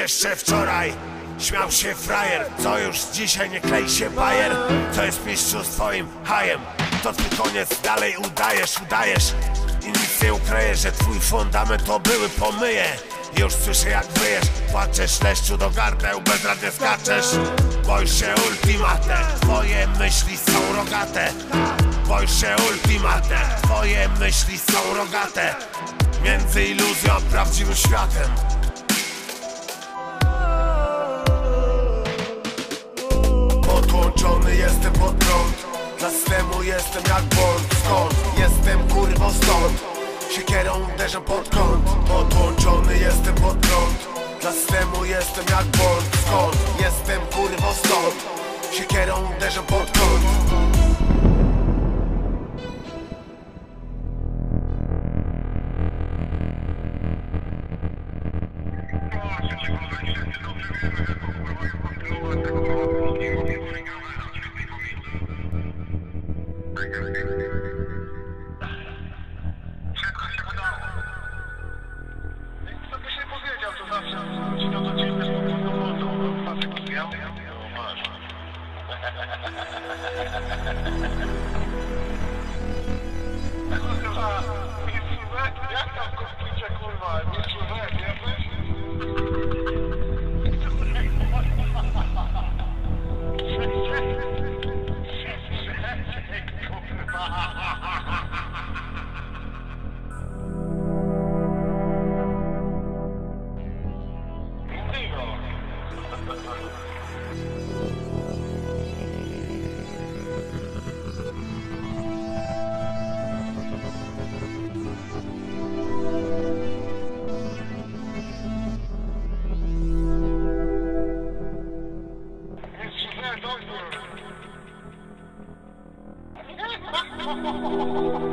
Jeszcze wczoraj śmiał się frajer Co już dzisiaj nie klej się bajer. Co jest mistrzu swoim hajem To twój koniec, dalej udajesz, udajesz. I nic nie ukryjesz, że twój fundament to były pomyje. Już słyszę jak wyjesz Płaczesz leszczu do gardeł Bezradnie skaczesz. Boisz się ultimatem Twoje myśli są rogate. Boisz się ultimatem Twoje myśli są rogate. Między iluzją a prawdziwym światem Siekierą uderzam pod kąt. Podłączony jestem pod prąd. Dla systemu jestem jak błąd Skąd? Jestem kurwo stąd. Siekierą uderzam pod kąt. Wszystko Ha ha ha ha!